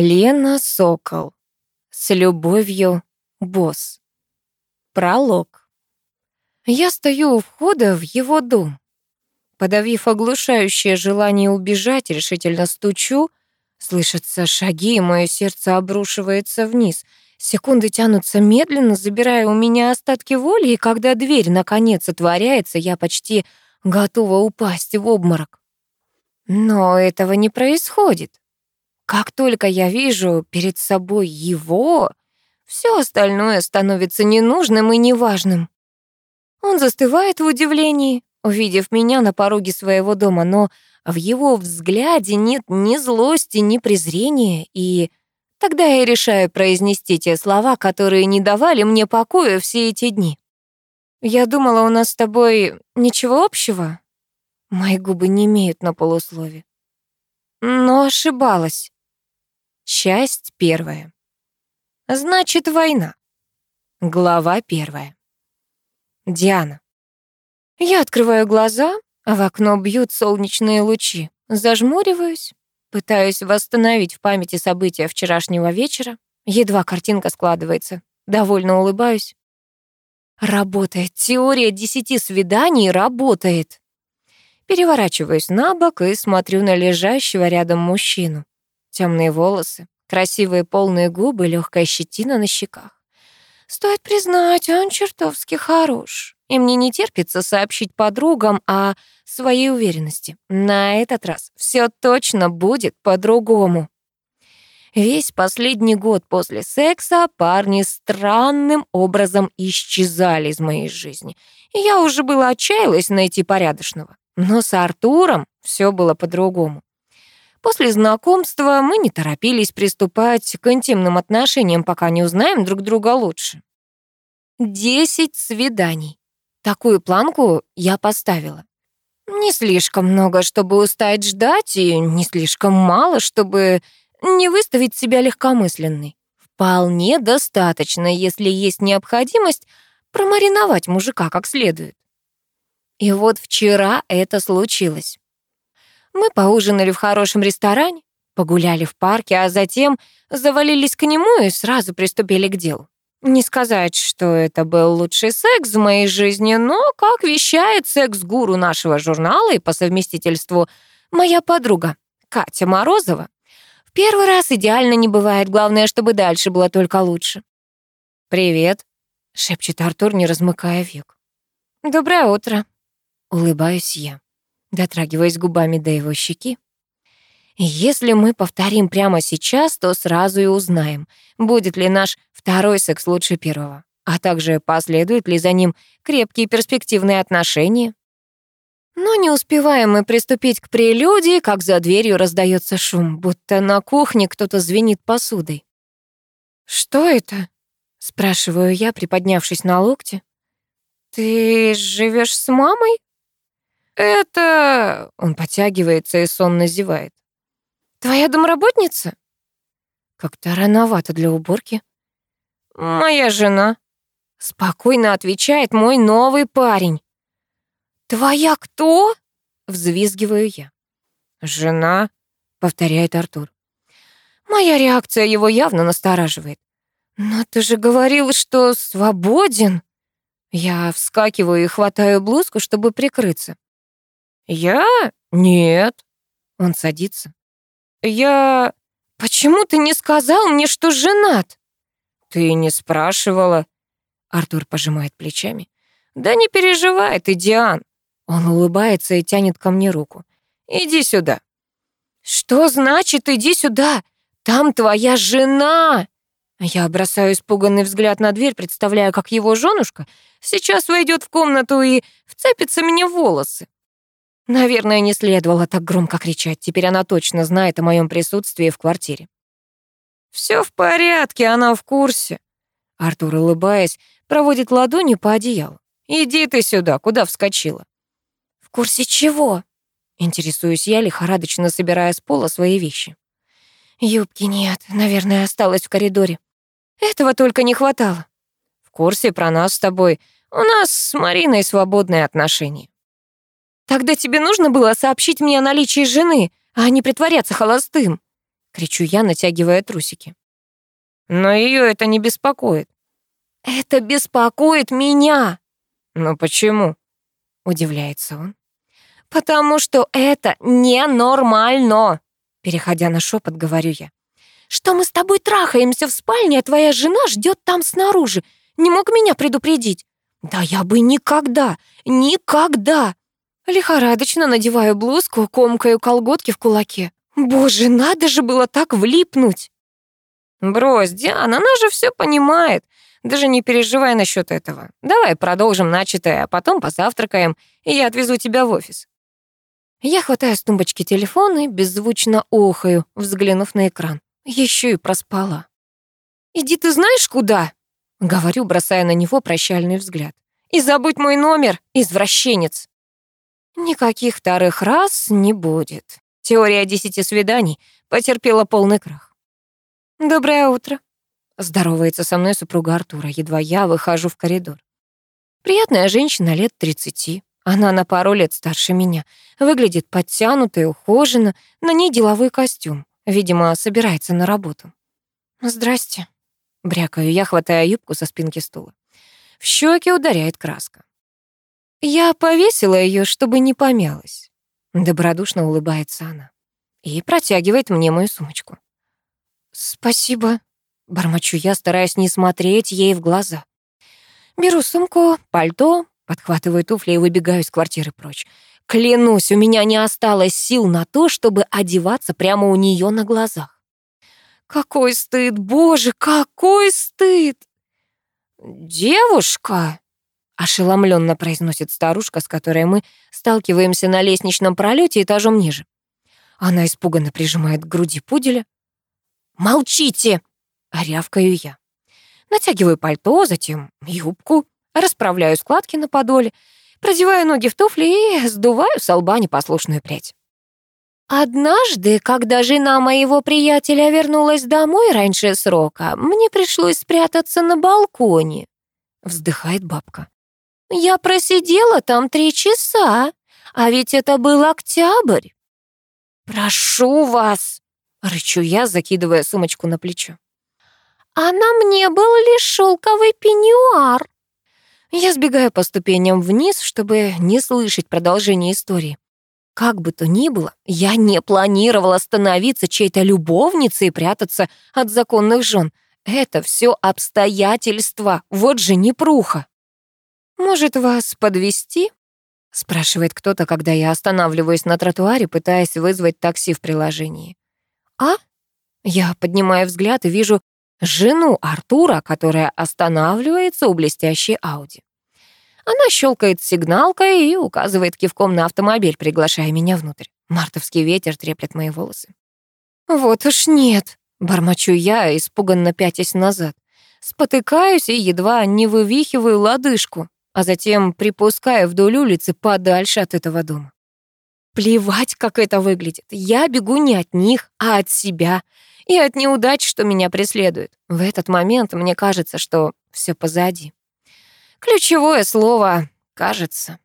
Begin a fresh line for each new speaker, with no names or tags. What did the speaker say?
Лена Сокол. С любовью, босс. Пролог. Я стою у входа в его дом. Подавив оглушающее желание убежать, решительно стучу. Слышатся шаги, и мое сердце обрушивается вниз. Секунды тянутся медленно, забирая у меня остатки воли, и когда дверь наконец отворяется, я почти готова упасть в обморок. Но этого не происходит. Как только я вижу перед собой его, все остальное становится ненужным и неважным. Он застывает в удивлении, увидев меня на пороге своего дома, но в его взгляде нет ни злости, ни презрения, и тогда я решаю произнести те слова, которые не давали мне покоя все эти дни. «Я думала, у нас с тобой ничего общего?» Мои губы не имеют на полуслове. Но ошибалась. Часть первая. Значит, война. Глава первая. Диана. Я открываю глаза, а в окно бьют солнечные лучи. Зажмуриваюсь, пытаюсь восстановить в памяти события вчерашнего вечера. Едва картинка складывается. Довольно улыбаюсь. Работает. Теория десяти свиданий работает. Переворачиваюсь на бок и смотрю на лежащего рядом мужчину. Темные волосы, красивые полные губы, легкая щетина на щеках. Стоит признать, он чертовски хорош. И мне не терпится сообщить подругам о своей уверенности. На этот раз все точно будет по-другому. Весь последний год после секса парни странным образом исчезали из моей жизни. И я уже была отчаялась найти порядочного. Но с Артуром все было по-другому. После знакомства мы не торопились приступать к интимным отношениям, пока не узнаем друг друга лучше. Десять свиданий. Такую планку я поставила. Не слишком много, чтобы устать ждать, и не слишком мало, чтобы не выставить себя легкомысленной. Вполне достаточно, если есть необходимость промариновать мужика как следует. И вот вчера это случилось. Мы поужинали в хорошем ресторане, погуляли в парке, а затем завалились к нему и сразу приступили к делу. Не сказать, что это был лучший секс в моей жизни, но, как вещает секс-гуру нашего журнала и по совместительству моя подруга Катя Морозова, в первый раз идеально не бывает, главное, чтобы дальше было только лучше. «Привет», — шепчет Артур, не размыкая век. «Доброе утро», — улыбаюсь я дотрагиваясь губами до его щеки. Если мы повторим прямо сейчас, то сразу и узнаем, будет ли наш второй секс лучше первого, а также последуют ли за ним крепкие перспективные отношения. Но не успеваем мы приступить к прелюдии, как за дверью раздается шум, будто на кухне кто-то звенит посудой. «Что это?» — спрашиваю я, приподнявшись на локте. «Ты живешь с мамой?» «Это...» — он потягивается и сонно зевает. «Твоя домработница?» «Как-то рановато для уборки». «Моя жена», — спокойно отвечает мой новый парень. «Твоя кто?» — взвизгиваю я. «Жена», — повторяет Артур. Моя реакция его явно настораживает. «Но ты же говорил, что свободен!» Я вскакиваю и хватаю блузку, чтобы прикрыться. «Я? Нет». Он садится. «Я... Почему ты не сказал мне, что женат?» «Ты не спрашивала». Артур пожимает плечами. «Да не переживай ты, Диан». Он улыбается и тянет ко мне руку. «Иди сюда». «Что значит «иди сюда»? Там твоя жена!» Я бросаю испуганный взгляд на дверь, представляя, как его женушка сейчас войдет в комнату и вцепится мне в волосы. Наверное, не следовало так громко кричать. Теперь она точно знает о моем присутствии в квартире. Все в порядке, она в курсе. Артур, улыбаясь, проводит ладонью по одеялу. Иди ты сюда, куда вскочила? В курсе чего? Интересуюсь я, лихорадочно собирая с пола свои вещи. Юбки нет, наверное, осталась в коридоре. Этого только не хватало. В курсе про нас с тобой. У нас с Мариной свободные отношения. Тогда тебе нужно было сообщить мне о наличии жены, а не притворяться холостым. кричу я, натягивая трусики. Но ее это не беспокоит. Это беспокоит меня. Но почему? Удивляется он. Потому что это ненормально. Переходя на шепот, говорю я. Что мы с тобой трахаемся в спальне, а твоя жена ждет там снаружи. Не мог меня предупредить? Да я бы никогда, никогда. Лихорадочно надеваю блузку, комкаю колготки в кулаке. Боже, надо же было так влипнуть. Брось, Диана, она же все понимает. Даже не переживай насчет этого. Давай продолжим начатое, а потом позавтракаем, и я отвезу тебя в офис. Я хватаю с тумбочки телефон и беззвучно охаю, взглянув на экран. Еще и проспала. «Иди ты знаешь куда?» — говорю, бросая на него прощальный взгляд. «И забудь мой номер, извращенец!» Никаких вторых раз не будет. Теория десяти свиданий потерпела полный крах. «Доброе утро», — здоровается со мной супруга Артура, едва я выхожу в коридор. Приятная женщина лет тридцати. Она на пару лет старше меня. Выглядит подтянутой, ухоженно. На ней деловой костюм. Видимо, собирается на работу. «Здрасте», — брякаю я, хватая юбку со спинки стула. В щеки ударяет краска. Я повесила ее, чтобы не помялась. Добродушно улыбается она и протягивает мне мою сумочку. «Спасибо», — бормочу я, стараясь не смотреть ей в глаза. Беру сумку, пальто, подхватываю туфли и выбегаю из квартиры прочь. Клянусь, у меня не осталось сил на то, чтобы одеваться прямо у нее на глазах. Какой стыд, боже, какой стыд! Девушка, ошеломленно произносит старушка, с которой мы сталкиваемся на лестничном пролете этажом ниже. Она испуганно прижимает к груди пуделя. «Молчите!» — рявкаю я. Натягиваю пальто, затем юбку, расправляю складки на подоле, продеваю ноги в туфли и сдуваю с лба непослушную прядь. Однажды, когда жена моего приятеля вернулась домой раньше срока, мне пришлось спрятаться на балконе. Вздыхает бабка. Я просидела там три часа, а ведь это был октябрь. «Прошу вас!» — рычу я, закидывая сумочку на плечо. «А на мне был лишь шелковый пеньюар». Я сбегаю по ступеням вниз, чтобы не слышать продолжение истории. Как бы то ни было, я не планировала становиться чьей-то любовницей и прятаться от законных жен. Это все обстоятельства, вот же непруха. «Может, вас подвести? спрашивает кто-то, когда я останавливаюсь на тротуаре, пытаясь вызвать такси в приложении. «А?» Я поднимаю взгляд и вижу жену Артура, которая останавливается у блестящей Ауди. Она щелкает сигналкой и указывает кивком на автомобиль, приглашая меня внутрь. Мартовский ветер треплет мои волосы. «Вот уж нет», — бормочу я, испуганно пятясь назад. Спотыкаюсь и едва не вывихиваю лодыжку а затем припускаю вдоль улицы подальше от этого дома. Плевать, как это выглядит. Я бегу не от них, а от себя и от неудач, что меня преследуют. В этот момент мне кажется, что все позади. Ключевое слово «кажется».